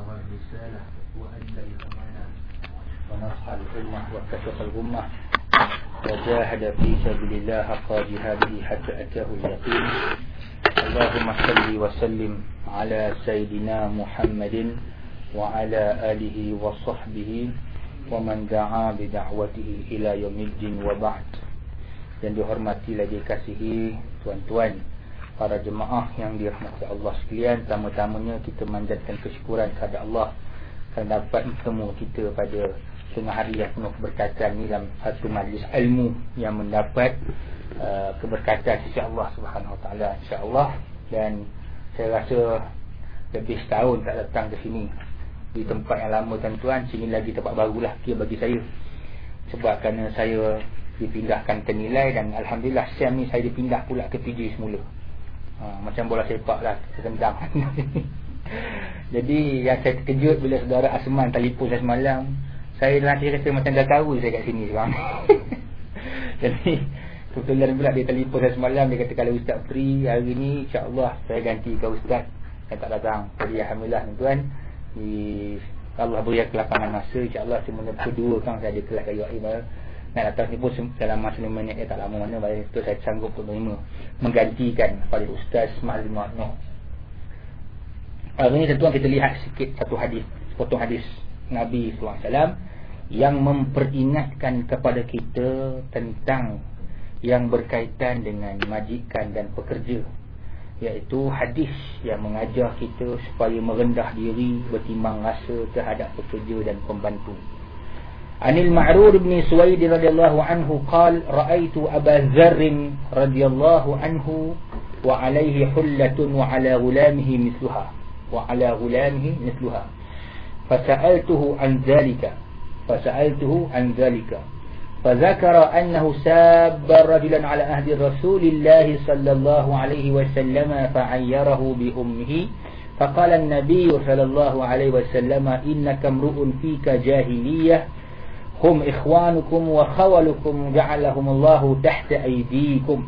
بلغ الرسالة وأدى الأمانة ونصح الأمة وكشف الغمة وجاهد في سبيل الله حق جهاده حتى أتاه اليقين اللهم صل وسلم على سيدنا محمد وعلى آله وصحبه ومن دعا بدعوته إلى يوم الدين وبعد yang dihormati lagi kasihi tuan-tuan para jemaah yang dirahmati Allah sekalian. Pertama-tamanya kita manjatkan kesyukuran kepada Allah kerana dapat bertemu kita pada tengah hari yang penuh keberkatan ni dalam satu majlis ilmu yang mendapat uh, keberkatan sisi Allah Taala insya-Allah. Dan saya rasa lebih setahun tak datang ke sini di tempat yang lama tuan-tuan. Sini lagi tempat barulah kira bagi saya. Sebab kerana saya dipindahkan ke nilai dan Alhamdulillah siang ni saya dipindah pula ke PJ semula ha, macam bola sepak lah tertendang jadi yang saya terkejut bila saudara Asman telefon saya semalam saya nanti kata macam dah tahu saya kat sini sekarang. Jadi kebetulan pula dia telefon saya semalam dia kata kalau Ustaz free hari ni insyaAllah saya ganti ke Ustaz. Yang tak datang. Jadi Alhamdulillah tuan di Allah beri kelapangan masa. insyaAllah semua kedua kan saya ada kelas kayu air nak datang ni pun dalam masa 5 minit eh, tak lama mana Baik itu saya sanggup untuk menerima. Menggantikan pada Ustaz Mahli Ma'nu Hari ini tentuan kita lihat sikit satu hadis Sepotong hadis Nabi SAW Yang memperingatkan kepada kita Tentang Yang berkaitan dengan majikan dan pekerja Iaitu hadis yang mengajar kita Supaya merendah diri Bertimbang rasa terhadap pekerja dan pembantu عن المعرور بن سويد رضي الله عنه قال رأيت أبا ذر رضي الله عنه وعليه حلة وعلى غلامه مثلها وعلى غلامه مثلها. فسألته عن ذلك فسألته عن ذلك. فذكر أنه ساب رجلا على أهد رسول الله صلى الله عليه وسلم فعيره بأمه. فقال النبي صلى الله عليه وسلم إنك امرؤ فيك جاهلية هم إخوانكم وخولكم جعلهم الله تحت أيديكم.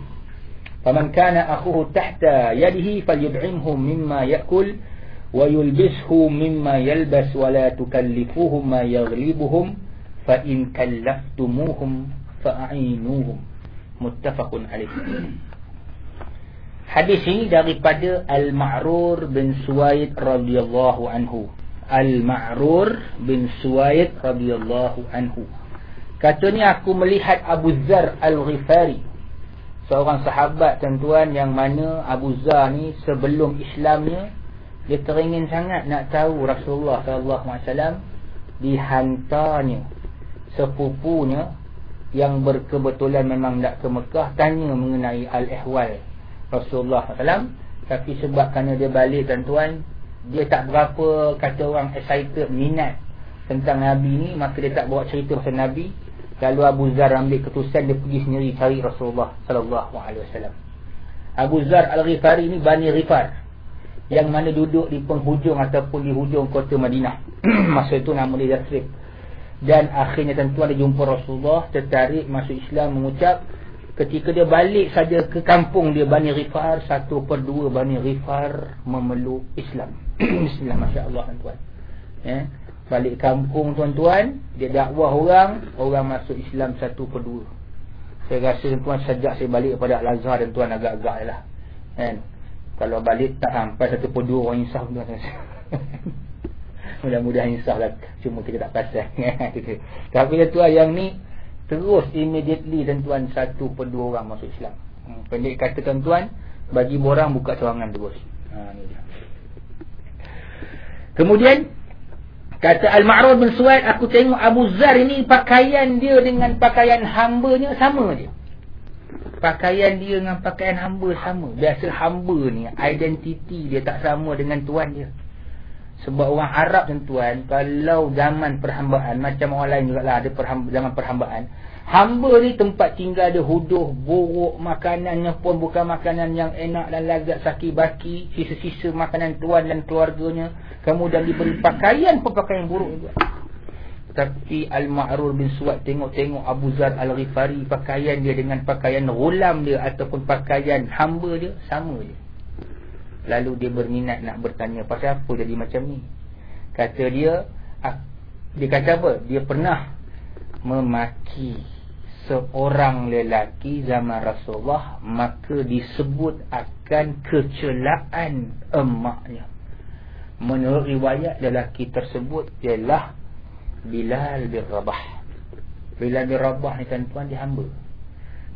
فمن كان أخوه تحت يده فليدعمه مما يأكل ويلبسه مما يلبس ولا تكلفوهم ما يغلبهم فإن كلفتموهم فأعينوهم. متفق عليه. Hadis ini daripada Al-Ma'rur bin Suwaid radhiyallahu anhu. Al-Ma'rur bin Suwaid radhiyallahu anhu. Katanya aku melihat Abu Zar Al-Ghifari. Seorang sahabat tuan yang mana Abu Zar ni sebelum Islamnya dia teringin sangat nak tahu Rasulullah sallallahu alaihi wasallam dihantarnya sepupunya yang berkebetulan memang nak ke Mekah tanya mengenai al-ihwal Rasulullah sallallahu tapi sebab kerana dia balik tuan-tuan dia tak berapa kata orang excited minat tentang Nabi ni maka dia tak bawa cerita pasal Nabi. Lalu Abu Zar ambil keputusan dia pergi sendiri cari Rasulullah sallallahu alaihi wasallam. Abu Zar Al-Ghifari ni Bani Ghifar yang mana duduk di penghujung ataupun di hujung kota Madinah. Masa itu nama dia Yathrib dan akhirnya tentu ada jumpa Rasulullah tertarik masuk Islam mengucap Ketika dia balik saja ke kampung dia Bani Rifar Satu per dua Bani Rifar memeluk Islam. Bismillah Masya Allah tuan-tuan. Ya. Balik kampung tuan-tuan Dia dakwah orang Orang masuk Islam satu per dua. Saya rasa tuan-tuan sejak saya balik kepada Al-Azhar tuan agak-agak lah. Ya. Kalau balik tak sampai satu per dua orang insaf tuan Mudah-mudahan insaf lah. Cuma kita tak pasal Tapi tuan yang ni terus immediately tuan-tuan satu per dua orang masuk Islam. Hmm, pendek kata tuan-tuan, bagi borang buka cawangan terus. Ha ni dia. Kemudian kata Al-Ma'ruf bin Suwaid, aku tengok Abu Zar ini pakaian dia dengan pakaian hamba-nya sama je. Pakaian dia dengan pakaian hamba sama. Biasa hamba ni identiti dia tak sama dengan tuan dia. Sebab orang Arab tuan Kalau zaman perhambaan Macam orang lain juga lah Ada perhamba, zaman perhambaan Hamba ni tempat tinggal dia huduh Buruk makanannya pun bukan makanan yang enak dan lezat sakit baki Sisa-sisa makanan tuan dan keluarganya Kemudian diberi pakaian pun pakaian buruk juga. Tapi Al-Ma'rur bin Suwad tengok-tengok Abu Zar Al-Ghifari Pakaian dia dengan pakaian gulam dia Ataupun pakaian hamba dia Sama je Lalu dia berminat nak bertanya pasal apa jadi macam ni. Kata dia Dia kata apa? Dia pernah Memaki Seorang lelaki zaman Rasulullah Maka disebut akan Kecelaan emaknya Menurut riwayat lelaki tersebut Ialah Bilal bin Rabah Bilal bin Rabah ni tuan-tuan dia hamba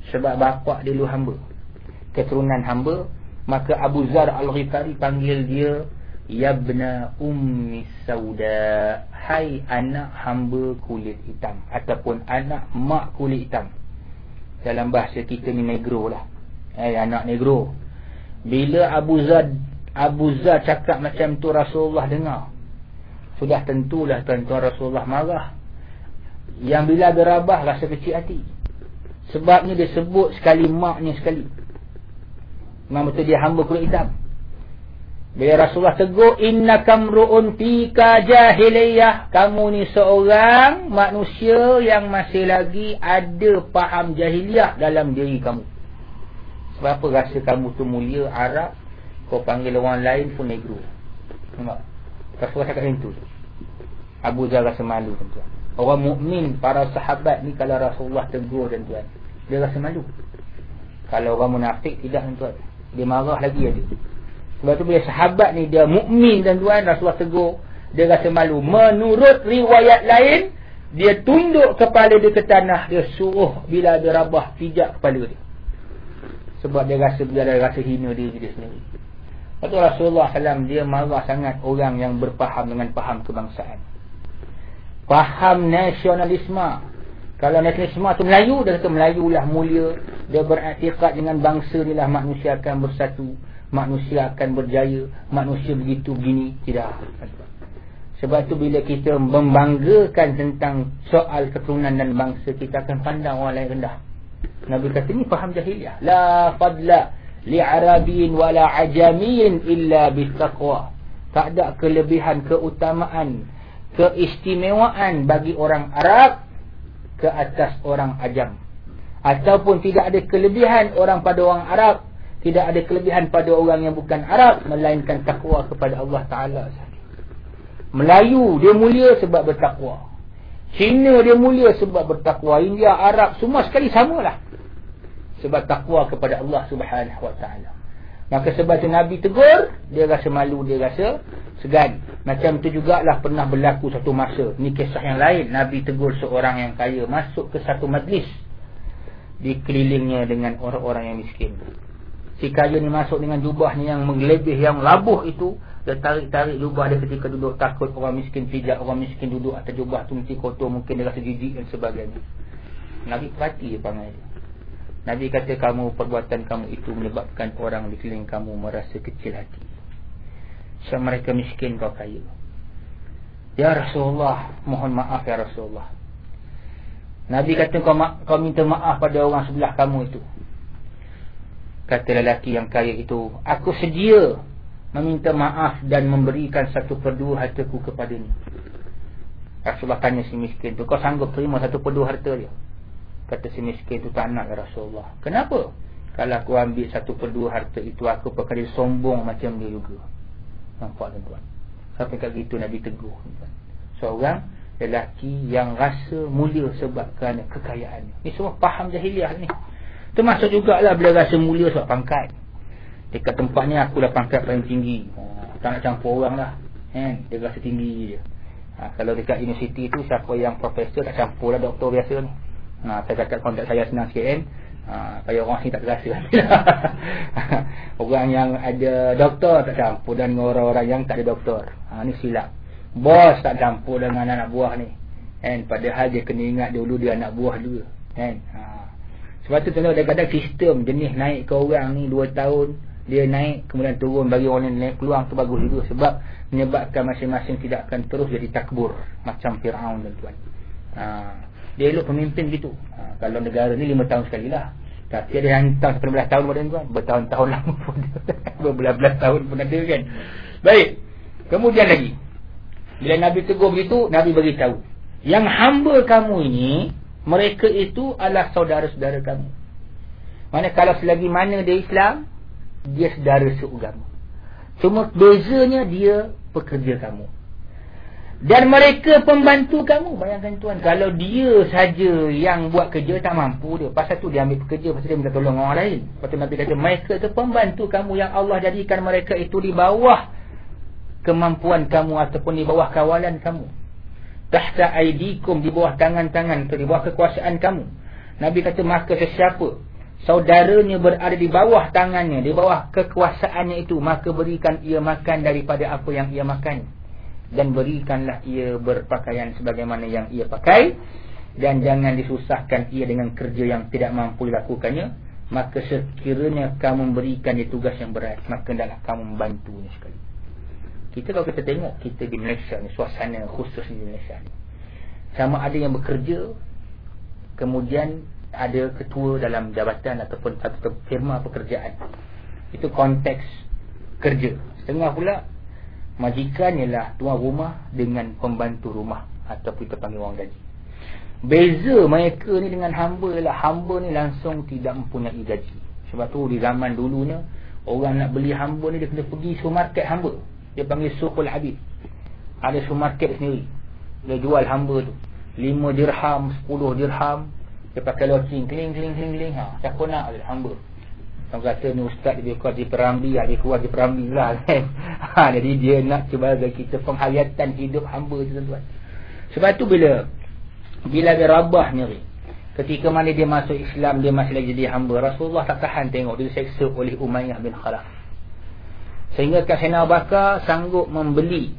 Sebab bapak dia dulu hamba Keturunan hamba Maka Abu Zar Al-Ghifari panggil dia Yabna Ummi Sauda Hai anak hamba kulit hitam Ataupun anak mak kulit hitam. Dalam bahasa kita ni negro lah. Eh anak negro. Bila Abu Zar Abu Zar cakap macam tu Rasulullah dengar. Sudah tentulah tuan-tuan Rasulullah marah. Yang bila berabah rasa kecil hati. Sebabnya dia sebut sekali maknya sekali Memang betul dia hamba kulit hitam bila Rasulullah tegur inna kamruun fika jahiliyah kamu ni seorang manusia yang masih lagi ada faham jahiliyah dalam diri kamu. Sebab apa rasa kamu tu mulia Arab kau panggil orang lain pun negro. Nampak? Rasulullah cakap macam tu. Abu Dhar rasa malu tuan-tuan. Orang mukmin para sahabat ni kalau Rasulullah tegur tuan-tuan, dia rasa malu. Kalau orang munafik tidak tuan-tuan. Dia marah lagi ada. Sebab tu bila sahabat ni dia mukmin dan tuan Rasulullah tegur dia rasa malu. Menurut riwayat lain dia tunduk kepala dia ke tanah dia suruh bila dia rabah pijak kepala dia. Sebab dia rasa dia rasa hina diri dia sendiri. Lepas tu Rasulullah SAW dia marah sangat orang yang berfaham dengan faham kebangsaan. Faham nasionalisme. Kalau nasionalisme tu Melayu, dia kata Melayu lah mulia. Dia beriktiqat dengan bangsa ni lah manusia akan bersatu. Manusia akan berjaya. Manusia begitu begini tidak. Sebab tu bila kita membanggakan tentang soal keturunan dan bangsa kita akan pandang orang lain rendah. Nabi kata ni faham jahiliah. La fadla li arabin wala ajamin illa bitaqwa tak ada kelebihan keutamaan keistimewaan bagi orang Arab ke atas orang ajam ataupun tidak ada kelebihan orang pada orang Arab tidak ada kelebihan pada orang yang bukan Arab melainkan takwa kepada Allah Taala. Melayu dia mulia sebab bertakwa. Cina dia mulia sebab bertakwa. India, Arab semua sekali samalah. Sebab takwa kepada Allah Subhanahu Wa Taala. Maka sebab tu Nabi tegur, dia rasa malu, dia rasa segan. Macam tu jugalah pernah berlaku satu masa. Ni kisah yang lain. Nabi tegur seorang yang kaya masuk ke satu majlis. Dikelilingnya dengan orang-orang yang miskin si kaya ni masuk dengan jubahnya yang mengelebih yang labuh itu dia tarik-tarik jubah dia ketika duduk takut orang miskin pijak orang miskin duduk atas jubah tu mesti kotor mungkin dia rasa jijik dan sebagainya Nabi perhati je panggil dia Nabi kata kamu perbuatan kamu itu menyebabkan orang di keliling kamu merasa kecil hati. Sebab mereka miskin kau kaya. Ya Rasulullah mohon maaf ya Rasulullah. Nabi kata kau, kau minta maaf pada orang sebelah kamu itu. Kata lelaki yang kaya itu Aku sedia Meminta maaf dan memberikan Satu perdua hartaku kepadanya. Rasulullah tanya si miskin tu Kau sanggup terima satu perdua harta dia Kata si miskin tu Tak nak ya Rasulullah Kenapa? Kalau aku ambil satu perdua harta itu Aku perkara sombong macam dia juga Nampak tuan-tuan Sampai kat gitu Nabi teguh tuan Seorang lelaki yang rasa mulia sebab kerana kekayaan Ini semua faham jahiliah ni Termasuk jugalah bila rasa mulia sebab pangkat. Dekat tempatnya aku dah pangkat paling tinggi. Oh, tak nak campur orang lah. Eh, dia rasa tinggi je. Ha, kalau dekat universiti tu siapa yang profesor tak campur lah doktor biasa ni. Ha, saya cakap kontak saya senang sikit kan. Ha, supaya orang sini tak terasa. orang yang ada doktor tak campur dan orang-orang yang tak ada doktor. Ha, ni silap. Bos tak campur dengan anak buah ni. And padahal dia kena ingat dulu dia anak buah juga. Kan? Ha, sebab tu tuan kadang-kadang sistem jenis naik ke orang ni 2 tahun dia naik kemudian turun bagi orang yang naik peluang tu bagus juga sebab menyebabkan masing-masing tidak akan terus jadi takbur macam Fir'aun dan tuan. Ha, dia elok pemimpin gitu. Ha, kalau negara ni 5 tahun sekali lah. Tapi ada yang tahun 18 tahun pada tuan. Bertahun-tahun lama pun. Berbelas-belas tahun pun ada kan. Baik. Kemudian lagi. Bila Nabi tegur begitu, Nabi beritahu. Yang hamba kamu ini mereka itu adalah saudara-saudara kamu. Mana kalau selagi mana dia Islam, dia saudara seugama. Cuma bezanya dia pekerja kamu. Dan mereka pembantu kamu. Bayangkan tuan, kalau dia saja yang buat kerja tak mampu dia. Pasal tu dia ambil pekerja, pasal dia minta tolong orang lain. Lepas tu Nabi kata, mereka itu pembantu kamu yang Allah jadikan mereka itu di bawah kemampuan kamu ataupun di bawah kawalan kamu. Tahta aidikum di bawah tangan-tangan di bawah kekuasaan kamu. Nabi kata, maka sesiapa saudaranya berada di bawah tangannya, di bawah kekuasaannya itu, maka berikan ia makan daripada apa yang ia makan dan berikanlah ia berpakaian sebagaimana yang ia pakai. Dan jangan disusahkan ia dengan kerja yang tidak mampu dilakukannya. Maka sekiranya kamu memberikan dia tugas yang berat maka hendaklah kamu membantunya sekali. Kita kalau kita tengok kita di Malaysia ni suasana khusus di Malaysia ni. Sama ada yang bekerja kemudian ada ketua dalam jabatan ataupun satu firma pekerjaan. Itu konteks kerja. Setengah pula majikan ialah tuan rumah dengan pembantu rumah ataupun kita panggil orang gaji. Beza mereka ni dengan hamba ialah hamba ni langsung tidak mempunyai gaji. Sebab tu di zaman dulunya orang nak beli hamba ni dia kena pergi supermarket hamba. Dia panggil sukul habib. Ada supermarket sendiri. Dia jual hamba tu. 5 dirham 10 dirham. Dia pakai loceng kling kling kling kling. Ha siapa nak hamba Orang kata ni ustaz dia keluar di perambi Dia keluar di perambi lah kan? Ha, Jadi dia nak sebagai kita penghayatan hidup hamba tu tuan Sebab tu bila Bila dia rabah ni Ketika mana dia masuk Islam Dia masih lagi jadi hamba Rasulullah tak tahan tengok Dia seksa oleh Umayyah bin Khalaf. Sehingga Kasina Bakar sanggup membeli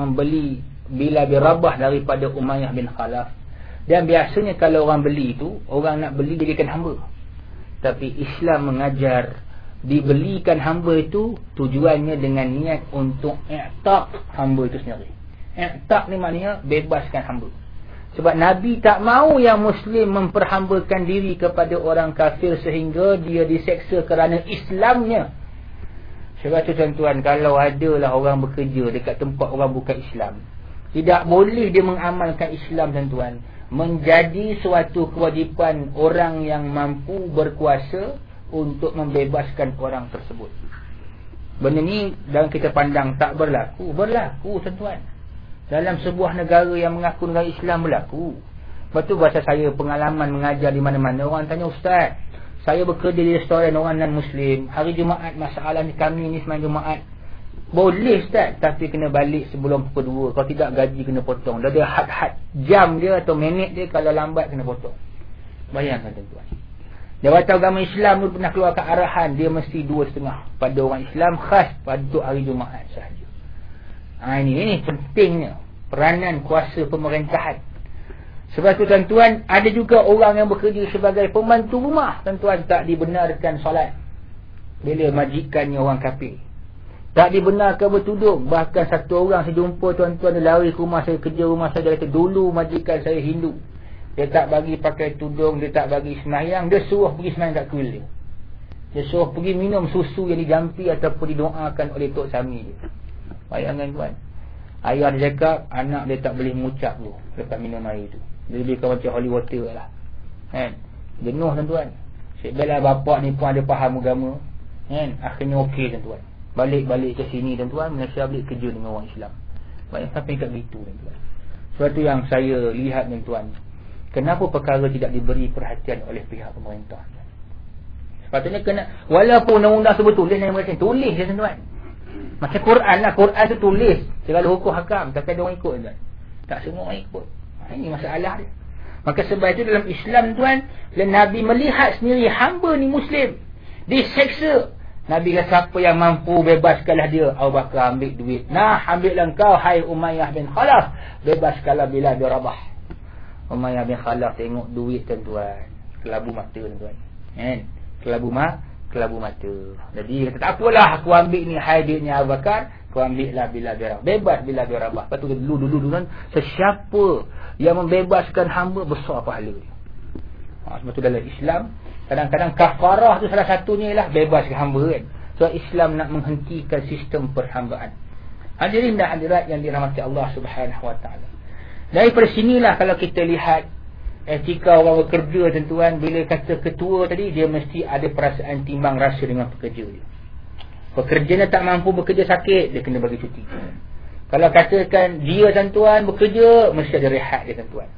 Membeli Bila dia rabah daripada Umayyah bin Khalaf. Dan biasanya kalau orang beli itu Orang nak beli jadikan hamba tapi Islam mengajar dibelikan hamba itu tujuannya dengan niat untuk i'taq hamba itu sendiri. I'taq ni maknanya bebaskan hamba. Sebab Nabi tak mau yang Muslim memperhambakan diri kepada orang kafir sehingga dia diseksa kerana Islamnya. Sebab tu tuan-tuan, kalau adalah orang bekerja dekat tempat orang bukan Islam. Tidak boleh dia mengamalkan Islam tuan-tuan menjadi suatu kewajipan orang yang mampu berkuasa untuk membebaskan orang tersebut. Benda ni dalam kita pandang tak berlaku. Berlaku tuan-tuan. Dalam sebuah negara yang mengaku negara Islam berlaku. Tu bahasa saya pengalaman mengajar di mana-mana. Orang tanya Ustaz. Saya bekerja di restoran orang non-Muslim. Hari Jumaat masalah kami ni semain Jumaat. Boleh Ustaz. Tapi kena balik sebelum pukul 2 Kalau tidak gaji kena potong. Dah ada had-had jam dia atau minit dia Kalau lambat kena potong. Bayangkan tuan-tuan. Jawatan agama Islam tu pernah keluar ke arahan Dia mesti dua setengah Pada orang Islam khas pada hari Jumaat sahaja. Ha, ini, ini pentingnya. Peranan kuasa pemerintahan. Sebab tu tuan-tuan Ada juga orang yang bekerja sebagai pembantu rumah. Tuan-tuan tak dibenarkan solat. Bila majikannya orang kafir tak dibenarkan bertudung. Bahkan satu orang saya jumpa tuan-tuan dia lari ke rumah saya, kerja rumah saya. Dia kata, dulu majikan saya Hindu. Dia tak bagi pakai tudung, dia tak bagi semayang. Dia suruh pergi semayang kat kuil dia. Suruh pergi minum susu yang dijampi ataupun didoakan oleh Tok Sami. Bayangkan tuan. Ayah dia cakap, anak dia tak boleh mengucap tu. Lepas minum air tu. Dia lebih macam holy water lah. Kan? Jenuh tuan-tuan. Sebab bapak ni pun ada faham agama. Kan? Akhirnya okey tuan-tuan balik-balik ke sini tuan-tuan Malaysia balik kerja dengan orang Islam. Banyak sampai kat begitu tuan-tuan sebab tu yang saya lihat tuan-tuan kenapa perkara tidak diberi perhatian oleh pihak pemerintah? Sepatutnya kena walaupun undang-undang sebut tulis yang mereka tulis je tuan-tuan macam Quran lah Quran tu tulis. Segala hukum hakam tapi ada orang ikut tuan. Tak semua orang ikut. Ha, ini masalah dia. Maka sebab itu dalam Islam tuan bila Nabi melihat sendiri hamba ni Muslim diseksa Nabi kata siapa yang mampu bebaskanlah dia. Abu Bakar ambil duit. Nah ambillah kau hai Umayyah bin Khalaf. Bebaskanlah bila dia rabah. Umayyah bin Khalaf tengok duit tuan-tuan. Kelabu mata tuan-tuan. Kan? Kelabu mata. Kelabu mata. Jadi kata tak apalah aku ambil ni hai duitnya Abu Bakar. Kau ambil lah bila dia rabah. Bebas bila dia rabah. Lepas tu dulu dulu dulu kan. Sesiapa yang membebaskan hamba besar pahala dia. Ha, sebab tu dalam Islam Kadang-kadang kafarah tu salah satunya ialah bebas hamba kan. Sebab Islam nak menghentikan sistem perhambaan. Hadirin dan hadirat yang dirahmati Allah subhanahu wa ta'ala. Daripada sinilah kalau kita lihat etika orang bekerja tentuan bila kata ketua tadi dia mesti ada perasaan timbang rasa dengan pekerja dia. Pekerjanya tak mampu bekerja sakit dia kena bagi cuti. Kalau katakan dia tuan-tuan bekerja, mesti ada rehat dia tuan-tuan.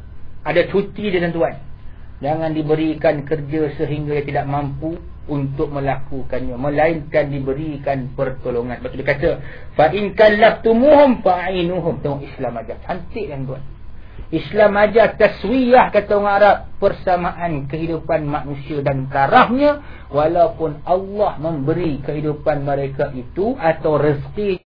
Ada cuti dia tuan-tuan. Jangan diberikan kerja sehingga dia tidak mampu untuk melakukannya melainkan diberikan pertolongan. Betul kata, fa in kallaftumuhum fa'inuhum. Tengok Islam aja cantik kan tuan. Islam aja taswiyah kata orang Arab persamaan kehidupan manusia dan tarafnya walaupun Allah memberi kehidupan mereka itu atau rezeki